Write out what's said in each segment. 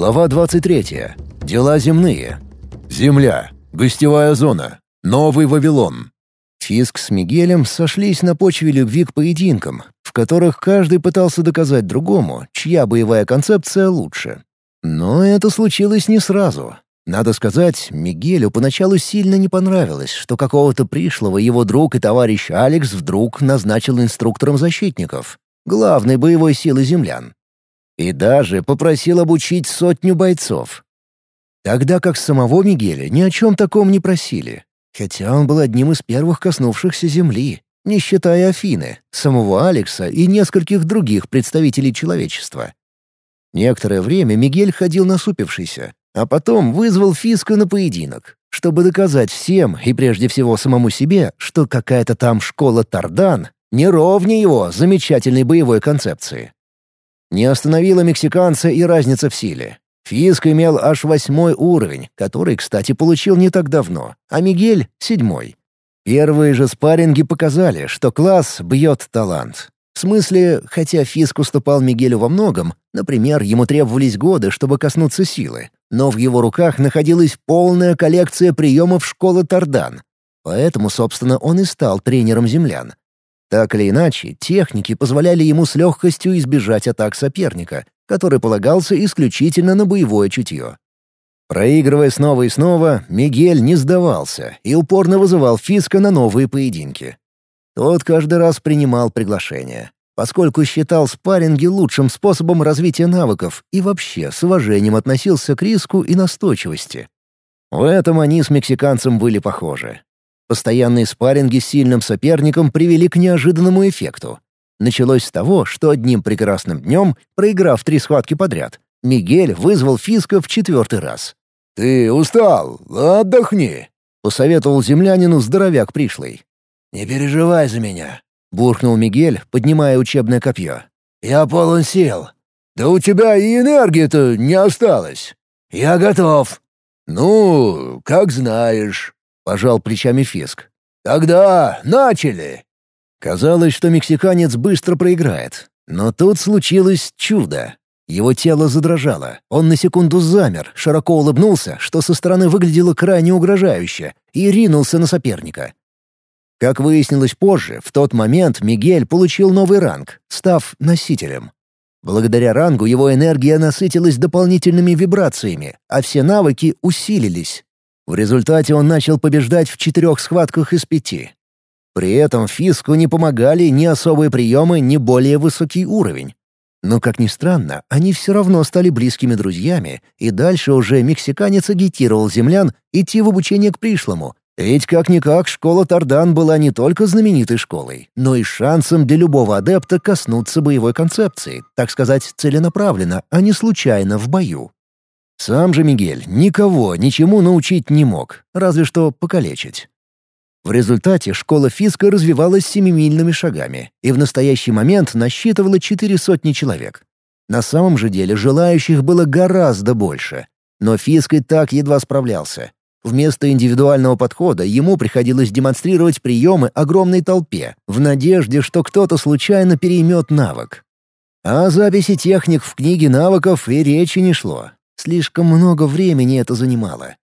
Глава 23. Дела земные. Земля. Гостевая зона. Новый Вавилон. Фиск с Мигелем сошлись на почве любви к поединкам, в которых каждый пытался доказать другому, чья боевая концепция лучше. Но это случилось не сразу. Надо сказать, Мигелю поначалу сильно не понравилось, что какого-то пришлого его друг и товарищ Алекс вдруг назначил инструктором защитников, главной боевой силы землян. И даже попросил обучить сотню бойцов. Тогда как самого Мигеля ни о чем таком не просили, хотя он был одним из первых коснувшихся земли, не считая Афины, самого Алекса и нескольких других представителей человечества. Некоторое время Мигель ходил насупившийся, а потом вызвал Фиска на поединок, чтобы доказать всем и прежде всего самому себе, что какая-то там школа Тардан не ровнее его замечательной боевой концепции. Не остановила мексиканца и разница в силе. Фиск имел аж восьмой уровень, который, кстати, получил не так давно, а Мигель — седьмой. Первые же спарринги показали, что класс бьет талант. В смысле, хотя Фиск уступал Мигелю во многом, например, ему требовались годы, чтобы коснуться силы, но в его руках находилась полная коллекция приемов школы Тардан. Поэтому, собственно, он и стал тренером землян. Так или иначе, техники позволяли ему с легкостью избежать атак соперника, который полагался исключительно на боевое чутье. Проигрывая снова и снова, Мигель не сдавался и упорно вызывал Фиска на новые поединки. Тот каждый раз принимал приглашение, поскольку считал спарринги лучшим способом развития навыков и вообще с уважением относился к риску и настойчивости. В этом они с мексиканцем были похожи. Постоянные спарринги с сильным соперником привели к неожиданному эффекту. Началось с того, что одним прекрасным днем, проиграв три схватки подряд, Мигель вызвал Фиска в четвертый раз. «Ты устал? Отдохни!» — посоветовал землянину здоровяк пришлый. «Не переживай за меня», — буркнул Мигель, поднимая учебное копье. «Я полон сил». «Да у тебя и энергии-то не осталось». «Я готов». «Ну, как знаешь». — пожал плечами Фиск. «Тогда начали!» Казалось, что мексиканец быстро проиграет. Но тут случилось чудо. Его тело задрожало. Он на секунду замер, широко улыбнулся, что со стороны выглядело крайне угрожающе, и ринулся на соперника. Как выяснилось позже, в тот момент Мигель получил новый ранг, став носителем. Благодаря рангу его энергия насытилась дополнительными вибрациями, а все навыки усилились. В результате он начал побеждать в четырех схватках из пяти. При этом Фиску не помогали ни особые приемы, ни более высокий уровень. Но, как ни странно, они все равно стали близкими друзьями, и дальше уже мексиканец агитировал землян идти в обучение к пришлому, ведь как-никак школа Тардан была не только знаменитой школой, но и шансом для любого адепта коснуться боевой концепции, так сказать, целенаправленно, а не случайно в бою. Сам же Мигель никого ничему научить не мог, разве что покалечить. В результате школа Фиска развивалась семимильными шагами и в настоящий момент насчитывала четыре сотни человек. На самом же деле желающих было гораздо больше, но Фиск и так едва справлялся. Вместо индивидуального подхода ему приходилось демонстрировать приемы огромной толпе, в надежде, что кто-то случайно переймет навык. А записи техник в книге навыков и речи не шло. Слишком много времени это занимало.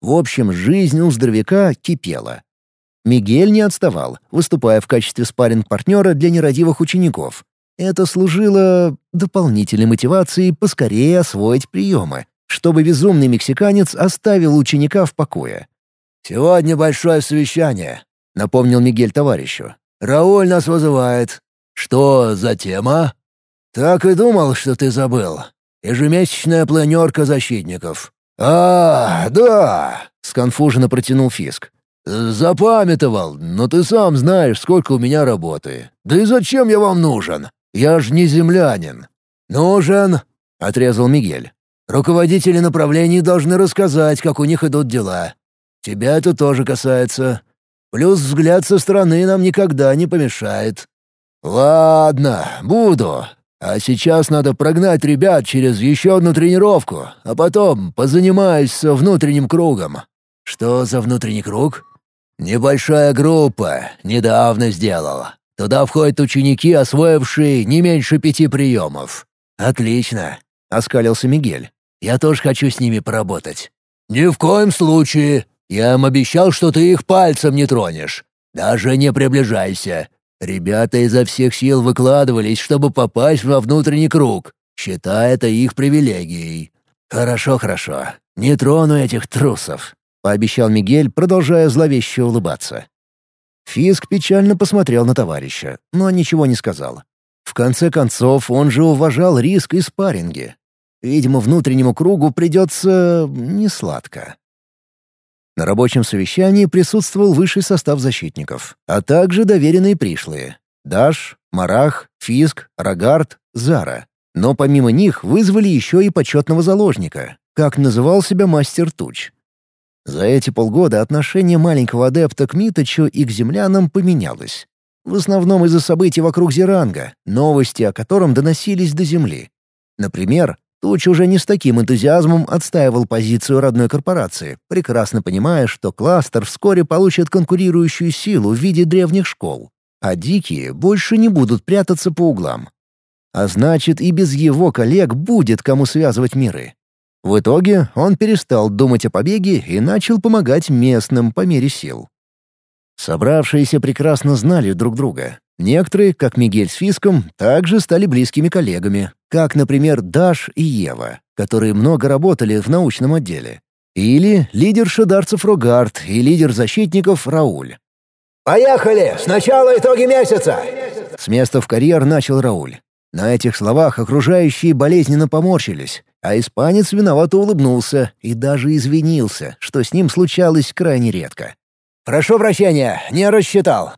В общем, жизнь у здоровяка кипела. Мигель не отставал, выступая в качестве спарринг-партнера для нерадивых учеников. Это служило дополнительной мотивацией поскорее освоить приемы, чтобы безумный мексиканец оставил ученика в покое. «Сегодня большое совещание», — напомнил Мигель товарищу. «Рауль нас вызывает». «Что за тема?» «Так и думал, что ты забыл. Ежемесячная планерка защитников». «А, да!» — сконфуженно протянул Фиск. «Запамятовал, но ты сам знаешь, сколько у меня работы. Да и зачем я вам нужен? Я ж не землянин». «Нужен», — отрезал Мигель. «Руководители направлений должны рассказать, как у них идут дела. Тебя это тоже касается. Плюс взгляд со стороны нам никогда не помешает». «Ладно, буду. А сейчас надо прогнать ребят через еще одну тренировку, а потом позанимаюсь со внутренним кругом». «Что за внутренний круг?» «Небольшая группа. Недавно сделал. Туда входят ученики, освоившие не меньше пяти приемов». «Отлично», — оскалился Мигель. Я тоже хочу с ними поработать». «Ни в коем случае. Я им обещал, что ты их пальцем не тронешь. Даже не приближайся. Ребята изо всех сил выкладывались, чтобы попасть во внутренний круг. Считай это их привилегией». «Хорошо, хорошо. Не трону этих трусов», — пообещал Мигель, продолжая зловеще улыбаться. Фиск печально посмотрел на товарища, но ничего не сказал. В конце концов, он же уважал риск и спарринги. Видимо, внутреннему кругу придется несладко. На рабочем совещании присутствовал высший состав защитников, а также доверенные пришлые — Даш, Марах, Фиск, Рогард, Зара. Но помимо них вызвали еще и почетного заложника, как называл себя мастер Туч. За эти полгода отношение маленького адепта к Миточу и к землянам поменялось. В основном из-за событий вокруг Зеранга, новости о котором доносились до земли. Например, Туч уже не с таким энтузиазмом отстаивал позицию родной корпорации, прекрасно понимая, что кластер вскоре получит конкурирующую силу в виде древних школ, а дикие больше не будут прятаться по углам. А значит, и без его коллег будет кому связывать миры. В итоге он перестал думать о побеге и начал помогать местным по мере сил. Собравшиеся прекрасно знали друг друга. Некоторые, как Мигель с Фиском, также стали близкими коллегами, как, например, Даш и Ева, которые много работали в научном отделе. Или лидер шедарцев Рогард и лидер защитников Рауль. «Поехали! Сначала итоги месяца!» С места в карьер начал Рауль. На этих словах окружающие болезненно поморщились, а испанец виновато улыбнулся и даже извинился, что с ним случалось крайне редко. «Прошу прощения, не рассчитал».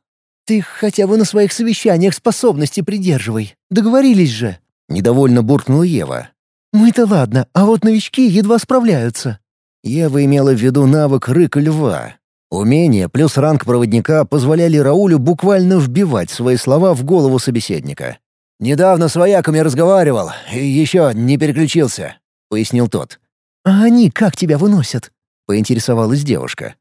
«Ты хотя бы на своих совещаниях способности придерживай. Договорились же». Недовольно буркнула Ева. «Мы-то ладно, а вот новички едва справляются». Ева имела в виду навык рыка льва. Умение плюс ранг проводника позволяли Раулю буквально вбивать свои слова в голову собеседника. «Недавно с вояками разговаривал, и еще не переключился», — пояснил тот. «А они как тебя выносят?» — поинтересовалась девушка.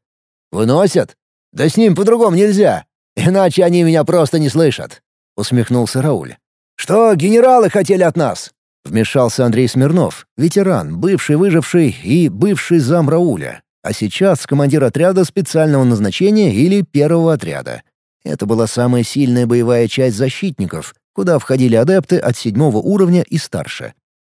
«Выносят? Да с ним по-другому нельзя, иначе они меня просто не слышат», — усмехнулся Рауль. «Что генералы хотели от нас?» Вмешался Андрей Смирнов, ветеран, бывший выживший и бывший зам Рауля, а сейчас командир отряда специального назначения или первого отряда. Это была самая сильная боевая часть защитников, куда входили адепты от седьмого уровня и старше.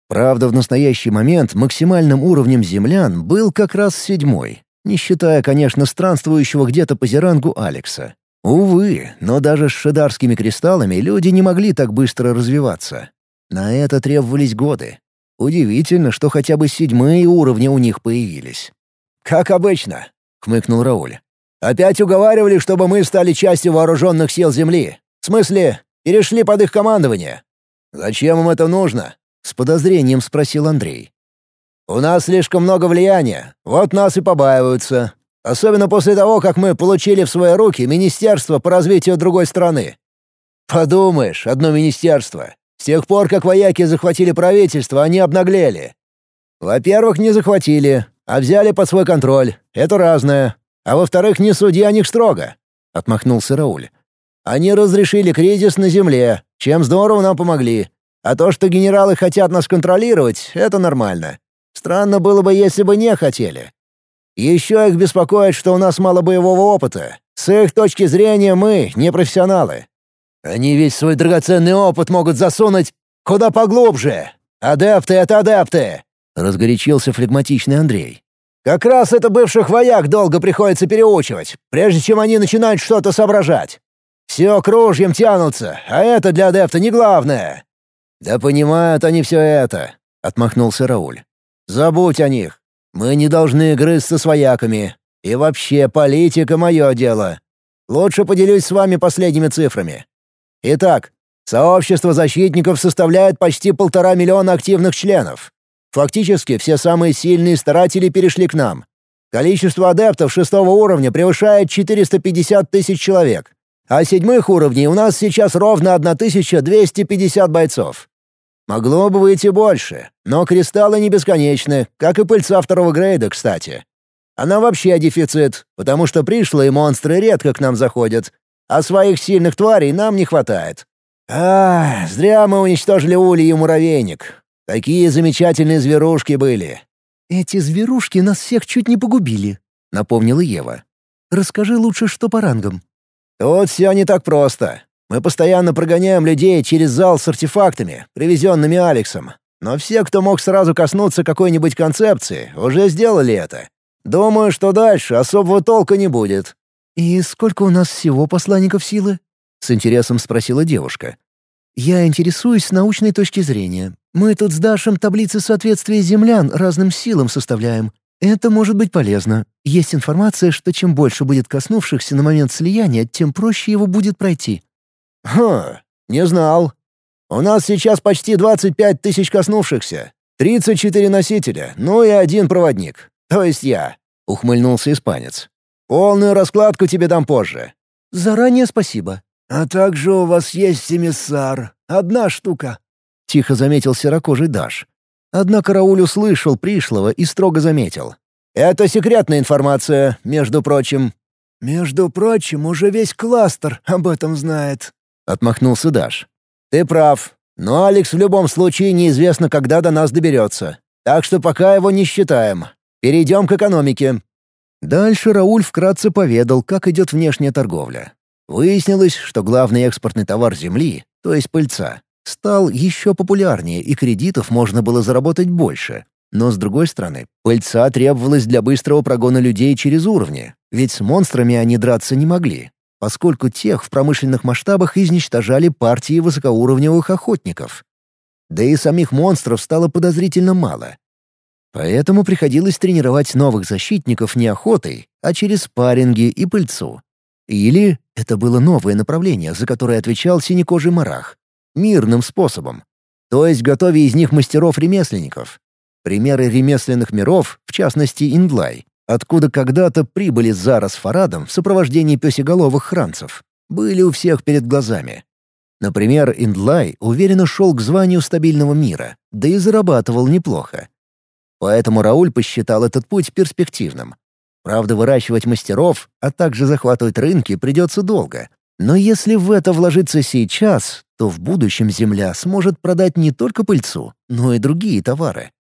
Правда, в настоящий момент максимальным уровнем землян был как раз седьмой, не считая, конечно, странствующего где-то по Зерангу Алекса. Увы, но даже с шедарскими кристаллами люди не могли так быстро развиваться. На это требовались годы. Удивительно, что хотя бы седьмые уровни у них появились. «Как обычно», — хмыкнул Рауль. «Опять уговаривали, чтобы мы стали частью вооруженных сил Земли. В смысле, перешли под их командование. Зачем им это нужно?» — с подозрением спросил Андрей. «У нас слишком много влияния, вот нас и побаиваются. Особенно после того, как мы получили в свои руки Министерство по развитию другой страны. Подумаешь, одно министерство. С тех пор, как вояки захватили правительство, они обнаглели. Во-первых, не захватили, а взяли под свой контроль. Это разное. А во-вторых, не суди о них строго», — отмахнулся Рауль. «Они разрешили кризис на земле, чем здорово нам помогли. А то, что генералы хотят нас контролировать, это нормально. Странно было бы, если бы не хотели. Еще их беспокоит, что у нас мало боевого опыта. С их точки зрения мы не профессионалы. Они весь свой драгоценный опыт могут засунуть куда поглубже. Адепты — это адепты!» — разгорячился флегматичный Андрей. «Как раз это бывших вояк долго приходится переучивать, прежде чем они начинают что-то соображать. Все кружьем тянутся, а это для адепта не главное». «Да понимают они все это», — отмахнулся Рауль. «Забудь о них. Мы не должны грызться с вояками. И вообще, политика — мое дело. Лучше поделюсь с вами последними цифрами. Итак, сообщество защитников составляет почти полтора миллиона активных членов. Фактически, все самые сильные старатели перешли к нам. Количество адептов шестого уровня превышает 450 тысяч человек, а седьмых уровней у нас сейчас ровно 1250 бойцов. Могло бы выйти больше, но кристаллы не бесконечны, как и пыльца второго грейда, кстати. Она вообще дефицит, потому что пришлые монстры редко к нам заходят, а своих сильных тварей нам не хватает. А, зря мы уничтожили улей и муравейник. Какие замечательные зверушки были!» «Эти зверушки нас всех чуть не погубили», — напомнила Ева. «Расскажи лучше, что по рангам». «Тут все не так просто. Мы постоянно прогоняем людей через зал с артефактами, привезенными Алексом. Но все, кто мог сразу коснуться какой-нибудь концепции, уже сделали это. Думаю, что дальше особого толка не будет». «И сколько у нас всего посланников силы?» — с интересом спросила девушка. «Я интересуюсь с научной точки зрения. Мы тут с Дашем таблицы соответствия землян разным силам составляем. Это может быть полезно. Есть информация, что чем больше будет коснувшихся на момент слияния, тем проще его будет пройти». «Хм, не знал. У нас сейчас почти 25 тысяч коснувшихся, 34 носителя, ну и один проводник. То есть я», — ухмыльнулся испанец. «Полную раскладку тебе дам позже». «Заранее спасибо». «А также у вас есть эмиссар. Одна штука», — тихо заметил серокожий Даш. Однако Рауль услышал пришлого и строго заметил. «Это секретная информация, между прочим». «Между прочим, уже весь кластер об этом знает», — отмахнулся Даш. «Ты прав. Но Алекс в любом случае неизвестно, когда до нас доберется. Так что пока его не считаем. Перейдем к экономике». Дальше Рауль вкратце поведал, как идет внешняя торговля. Выяснилось, что главный экспортный товар Земли, то есть пыльца, стал еще популярнее, и кредитов можно было заработать больше. Но, с другой стороны, пыльца требовалась для быстрого прогона людей через уровни, ведь с монстрами они драться не могли, поскольку тех в промышленных масштабах изничтожали партии высокоуровневых охотников. Да и самих монстров стало подозрительно мало. Поэтому приходилось тренировать новых защитников не охотой, а через спарринги и пыльцу. Или это было новое направление, за которое отвечал синекожий марах мирным способом. То есть готовя из них мастеров-ремесленников. Примеры ремесленных миров, в частности Индлай, откуда когда-то прибыли Зара с Фарадом в сопровождении песеголовых хранцев, были у всех перед глазами. Например, Индлай уверенно шел к званию стабильного мира, да и зарабатывал неплохо. Поэтому Рауль посчитал этот путь перспективным. Правда, выращивать мастеров, а также захватывать рынки придется долго, но если в это вложиться сейчас, то в будущем Земля сможет продать не только пыльцу, но и другие товары.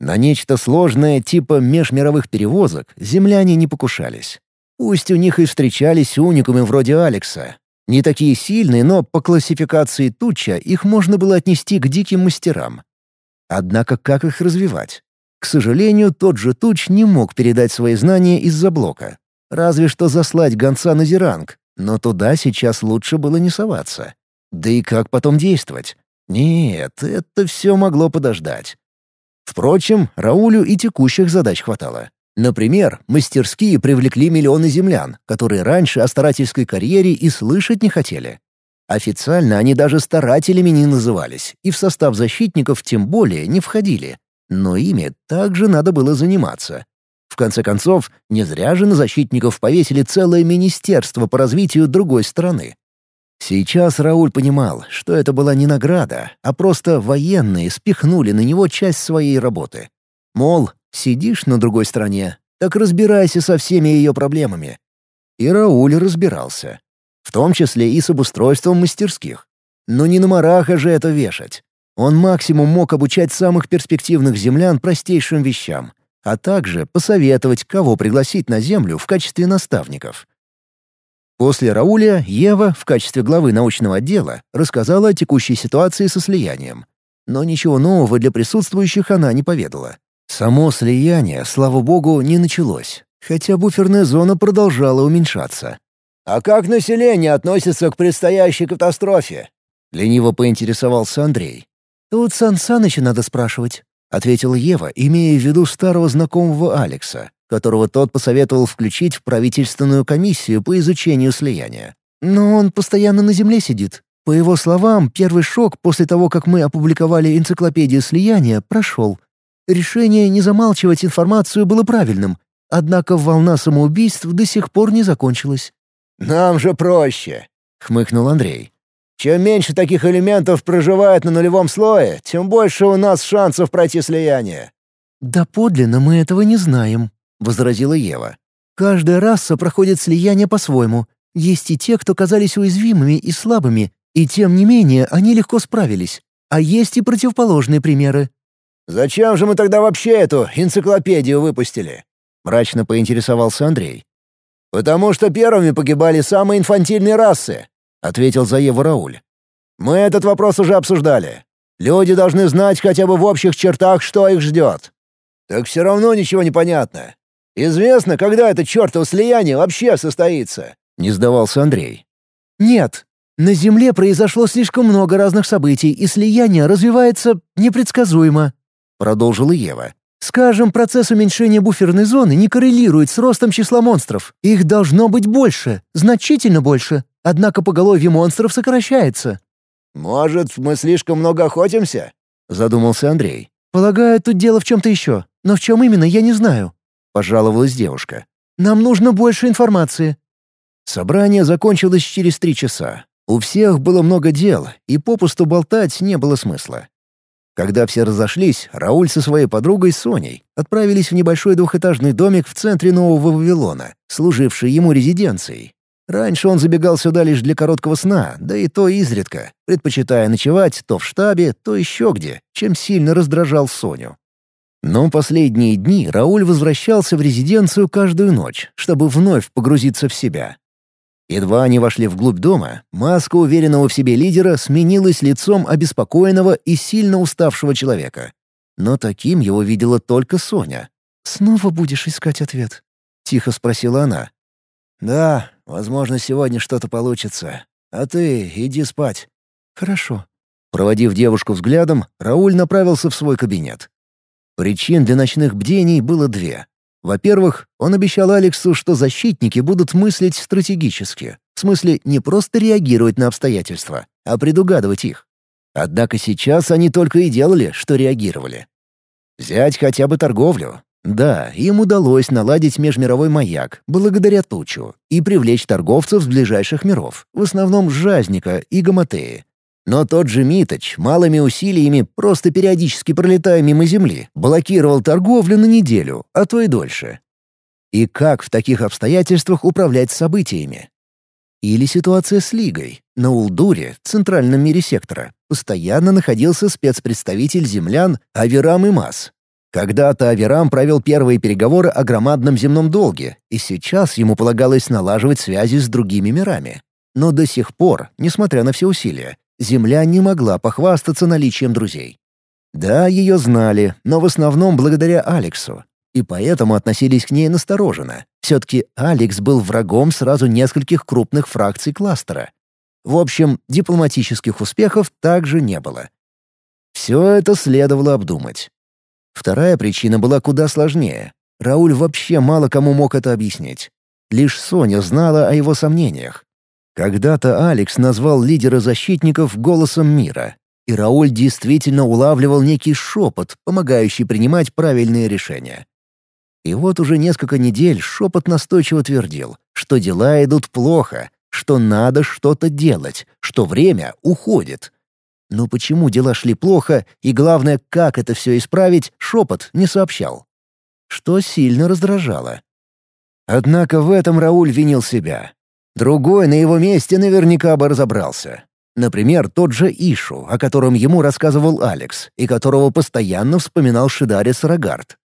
На нечто сложное типа межмировых перевозок земляне не покушались. Пусть у них и встречались уникумы вроде Алекса. Не такие сильные, но по классификации туча их можно было отнести к диким мастерам. Однако как их развивать? К сожалению, тот же Туч не мог передать свои знания из-за блока. Разве что заслать гонца на Зеранг, но туда сейчас лучше было не соваться. Да и как потом действовать? Нет, это все могло подождать. Впрочем, Раулю и текущих задач хватало. Например, мастерские привлекли миллионы землян, которые раньше о старательской карьере и слышать не хотели. Официально они даже старателями не назывались, и в состав защитников тем более не входили. Но ими также надо было заниматься. В конце концов, не зря же на защитников повесили целое министерство по развитию другой страны. Сейчас Рауль понимал, что это была не награда, а просто военные спихнули на него часть своей работы. Мол, сидишь на другой стороне, так разбирайся со всеми ее проблемами. И Рауль разбирался. В том числе и с обустройством мастерских. Но не на Мараха же это вешать. Он максимум мог обучать самых перспективных землян простейшим вещам — а также посоветовать, кого пригласить на Землю в качестве наставников. После Рауля Ева в качестве главы научного отдела рассказала о текущей ситуации со слиянием. Но ничего нового для присутствующих она не поведала. Само слияние, слава богу, не началось, хотя буферная зона продолжала уменьшаться. «А как население относится к предстоящей катастрофе?» — лениво поинтересовался Андрей. «Тут Сан Саныча надо спрашивать», ответила Ева, имея в виду старого знакомого Алекса, которого тот посоветовал включить в правительственную комиссию по изучению слияния. Но он постоянно на земле сидит. По его словам, первый шок после того, как мы опубликовали энциклопедию слияния, прошел. Решение не замалчивать информацию было правильным, однако волна самоубийств до сих пор не закончилась. «Нам же проще», — хмыкнул Андрей. Чем меньше таких элементов проживает на нулевом слое, тем больше у нас шансов пройти слияние». «Да подлинно мы этого не знаем», — возразила Ева. «Каждая раса проходит слияние по-своему. Есть и те, кто казались уязвимыми и слабыми, и тем не менее они легко справились. а есть и противоположные примеры. «Зачем же мы тогда вообще эту энциклопедию выпустили?» — мрачно поинтересовался Андрей. «Потому что первыми погибали самые инфантильные расы», — ответил за Еву Рауль. «Мы этот вопрос уже обсуждали. Люди должны знать хотя бы в общих чертах, что их ждет». «Так все равно ничего не понятно. Известно, когда это чертово слияние вообще состоится?» — не сдавался Андрей. «Нет. На Земле произошло слишком много разных событий, и слияние развивается непредсказуемо», — продолжила Ева. Скажем, процесс уменьшения буферной зоны не коррелирует с ростом числа монстров. Их должно быть больше, значительно больше. Однако поголовье монстров сокращается. «Может, мы слишком много охотимся?» — задумался Андрей. «Полагаю, тут дело в чем-то еще. Но в чем именно, я не знаю», — пожаловалась девушка. «Нам нужно больше информации». Собрание закончилось через три часа. У всех было много дел, и попусту болтать не было смысла. Когда все разошлись, Рауль со своей подругой Соней отправились в небольшой двухэтажный домик в центре Нового Вавилона, служивший ему резиденцией. Раньше он забегал сюда лишь для короткого сна, да и то изредка, предпочитая ночевать то в штабе, то еще где, чем сильно раздражал Соню. Но последние дни Рауль возвращался в резиденцию каждую ночь, чтобы вновь погрузиться в себя. Едва они вошли вглубь дома, маска уверенного в себе лидера сменилась лицом обеспокоенного и сильно уставшего человека. Но таким его видела только Соня. «Снова будешь искать ответ?» — тихо спросила она. «Да, возможно, сегодня что-то получится. А ты иди спать». «Хорошо». Проводив девушку взглядом, Рауль направился в свой кабинет. Причин для ночных бдений было две. Во-первых, он обещал Алексу, что защитники будут мыслить стратегически, в смысле не просто реагировать на обстоятельства, а предугадывать их. Однако сейчас они только и делали, что реагировали. Взять хотя бы торговлю. Да, им удалось наладить межмировой маяк, благодаря Тучу, и привлечь торговцев с ближайших миров, в основном Жазника и Гаматеи, но тот же Миточ малыми усилиями, просто периодически пролетая мимо Земли, блокировал торговлю на неделю, а то и дольше. И как в таких обстоятельствах управлять событиями? Или ситуация с Лигой. На Улдуре, центральном мире сектора, постоянно находился спецпредставитель землян Аверам Имас. Когда-то Аверам провел первые переговоры о громадном земном долге, и сейчас ему полагалось налаживать связи с другими мирами. Но до сих пор, несмотря на все усилия, Земля не могла похвастаться наличием друзей. Да, ее знали, но в основном благодаря Алексу. И поэтому относились к ней настороженно. Все-таки Алекс был врагом сразу нескольких крупных фракций кластера. В общем, дипломатических успехов также не было. Все это следовало обдумать. Вторая причина была куда сложнее. Рауль вообще мало кому мог это объяснить. Лишь Соня знала о его сомнениях. Когда-то Алекс назвал лидера защитников голосом мира, и Рауль действительно улавливал некий шепот, помогающий принимать правильные решения. И вот уже несколько недель шепот настойчиво твердил, что дела идут плохо, что надо что-то делать, что время уходит. Но почему дела шли плохо, и главное, как это все исправить, шепот не сообщал. Что сильно раздражало. Однако в этом Рауль винил себя. Другой на его месте наверняка бы разобрался. Например, тот же Ишу, о котором ему рассказывал Алекс, и которого постоянно вспоминал Шидарис Рогард.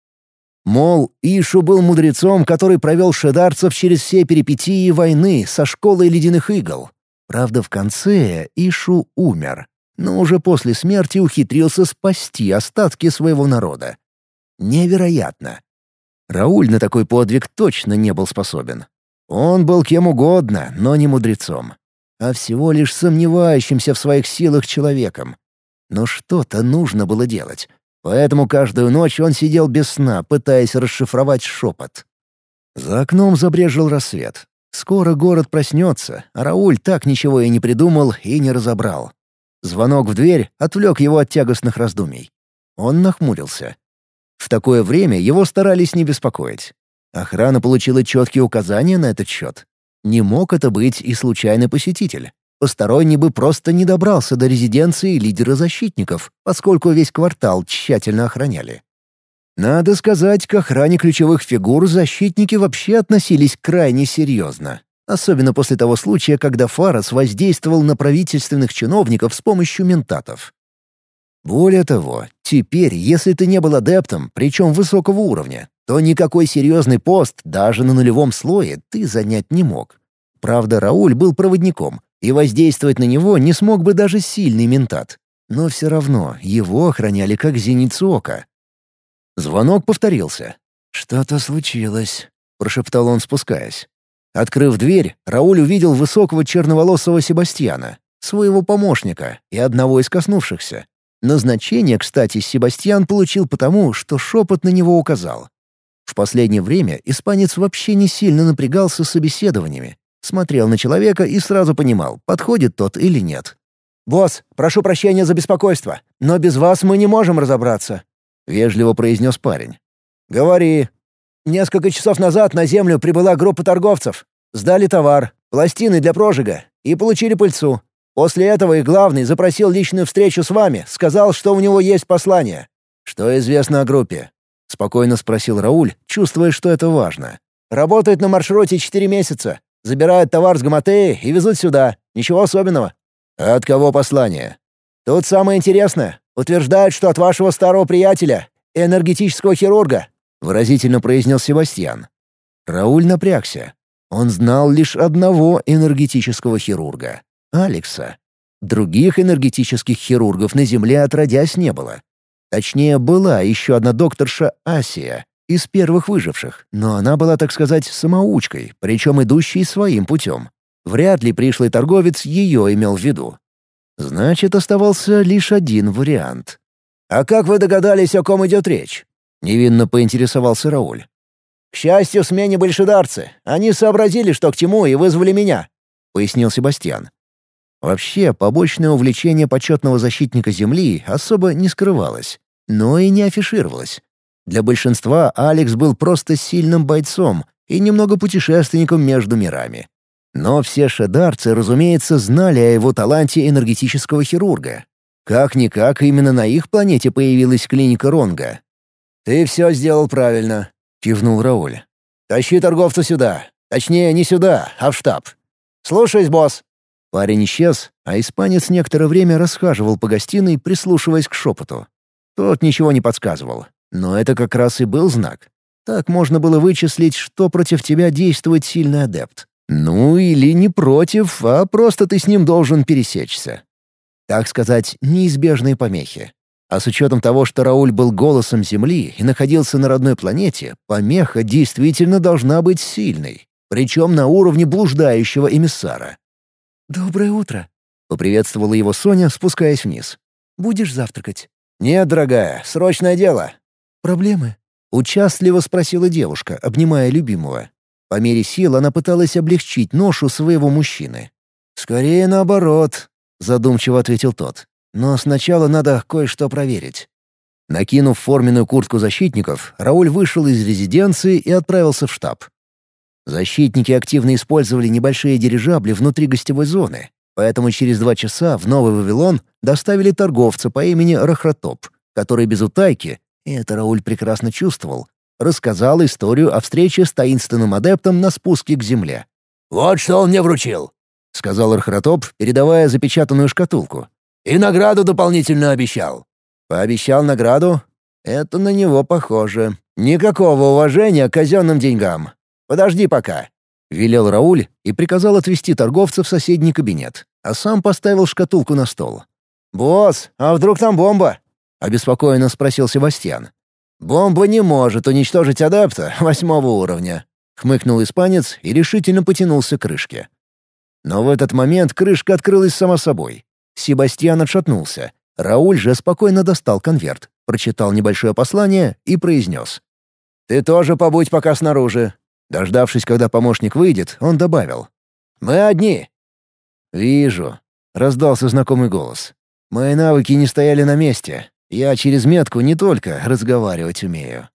Мол, Ишу был мудрецом, который провел шедарцев через все перипетии войны со школой ледяных игл. Правда, в конце Ишу умер, но уже после смерти ухитрился спасти остатки своего народа. Невероятно. Рауль на такой подвиг точно не был способен. Он был кем угодно, но не мудрецом, а всего лишь сомневающимся в своих силах человеком. Но что-то нужно было делать, поэтому каждую ночь он сидел без сна, пытаясь расшифровать шепот. За окном забрежил рассвет. Скоро город проснется, а Рауль так ничего и не придумал и не разобрал. Звонок в дверь отвлек его от тягостных раздумий. Он нахмурился. В такое время его старались не беспокоить. Охрана получила четкие указания на этот счет. Не мог это быть и случайный посетитель. Посторонний бы просто не добрался до резиденции лидера защитников, поскольку весь квартал тщательно охраняли. Надо сказать, к охране ключевых фигур защитники вообще относились крайне серьезно. Особенно после того случая, когда Фарас воздействовал на правительственных чиновников с помощью ментатов. Более того, теперь, если ты не был адептом, причем высокого уровня, то никакой серьезный пост даже на нулевом слое ты занять не мог. Правда, Рауль был проводником, и воздействовать на него не смог бы даже сильный ментат. Но все равно его охраняли как зеницу ока. Звонок повторился. «Что-то случилось», — прошептал он, спускаясь. Открыв дверь, Рауль увидел высокого черноволосого Себастьяна, своего помощника и одного из коснувшихся. Назначение, кстати, Себастьян получил потому, что шепот на него указал. В последнее время испанец вообще не сильно напрягался с собеседованиями. Смотрел на человека и сразу понимал, подходит тот или нет. «Босс, прошу прощения за беспокойство, но без вас мы не можем разобраться», — вежливо произнес парень. «Говори». «Несколько часов назад на Землю прибыла группа торговцев. Сдали товар, пластины для прожига и получили пыльцу. После этого их главный запросил личную встречу с вами, сказал, что у него есть послание. Что известно о группе? Спокойно спросил Рауль, чувствуя, что это важно. Работает на маршруте четыре месяца. Забирают товар с Гаматеи и везут сюда. Ничего особенного. От кого послание? Тут самое интересное. Утверждают, что от вашего старого приятеля, энергетического хирурга. Выразительно произнес Себастьян. Рауль напрягся. Он знал лишь одного энергетического хирурга. Алекса. Других энергетических хирургов на Земле отродясь не было. Точнее, была еще одна докторша Асия, из первых выживших, но она была, так сказать, самоучкой, причем идущей своим путем. Вряд ли пришлый торговец ее имел в виду. Значит, оставался лишь один вариант. «А как вы догадались, о ком идет речь?» — невинно поинтересовался Рауль. «К счастью, в смене большедарцы. Они сообразили, что к чему, и вызвали меня», — пояснил Себастьян. Вообще, побочное увлечение почетного защитника Земли особо не скрывалось, но и не афишировалось. Для большинства Алекс был просто сильным бойцом и немного путешественником между мирами. Но все шедарцы, разумеется, знали о его таланте энергетического хирурга. Как-никак именно на их планете появилась клиника Ронга. «Ты все сделал правильно», — кивнул Рауль. «Тащи торговца сюда. Точнее, не сюда, а в штаб. Слушаюсь, босс». Парень исчез, а испанец некоторое время расхаживал по гостиной, прислушиваясь к шепоту. Тот ничего не подсказывал, но это как раз и был знак. Так можно было вычислить, что против тебя действует сильный адепт. Ну, или не против, а просто ты с ним должен пересечься. Так сказать, неизбежные помехи. А с учетом того, что Рауль был голосом Земли и находился на родной планете, помеха действительно должна быть сильной, причем на уровне блуждающего эмиссара. «Доброе утро», — поприветствовала его Соня, спускаясь вниз. «Будешь завтракать?» «Нет, дорогая, срочное дело». «Проблемы?» — участливо спросила девушка, обнимая любимого. По мере сил она пыталась облегчить ношу своего мужчины. «Скорее наоборот», — задумчиво ответил тот. «Но сначала надо кое-что проверить». Накинув форменную куртку защитников, Рауль вышел из резиденции и отправился в штаб. Защитники активно использовали небольшие дирижабли внутри гостевой зоны, поэтому через два часа в Новый Вавилон доставили торговца по имени Рахратоп, который без утайки, и это Рауль прекрасно чувствовал, рассказал историю о встрече с таинственным адептом на спуске к земле. «Вот что он мне вручил», — сказал Рахратоп, передавая запечатанную шкатулку. «И награду дополнительно обещал». «Пообещал награду? Это на него похоже. Никакого уважения к казенным деньгам. Подожди пока», — велел Рауль и приказал отвезти торговца в соседний кабинет, а сам поставил шкатулку на стол. «Босс, а вдруг там бомба?» — обеспокоенно спросил Себастьян. «Бомба не может уничтожить адепта восьмого уровня», — хмыкнул испанец и решительно потянулся к крышке. Но в этот момент крышка открылась сама собой. Себастьян отшатнулся. Рауль же спокойно достал конверт, прочитал небольшое послание и произнес. «Ты тоже побудь пока снаружи. Дождавшись, когда помощник выйдет, он добавил. «Мы одни». «Вижу», — раздался знакомый голос. «Мои навыки не стояли на месте. Я через метку не только разговаривать умею».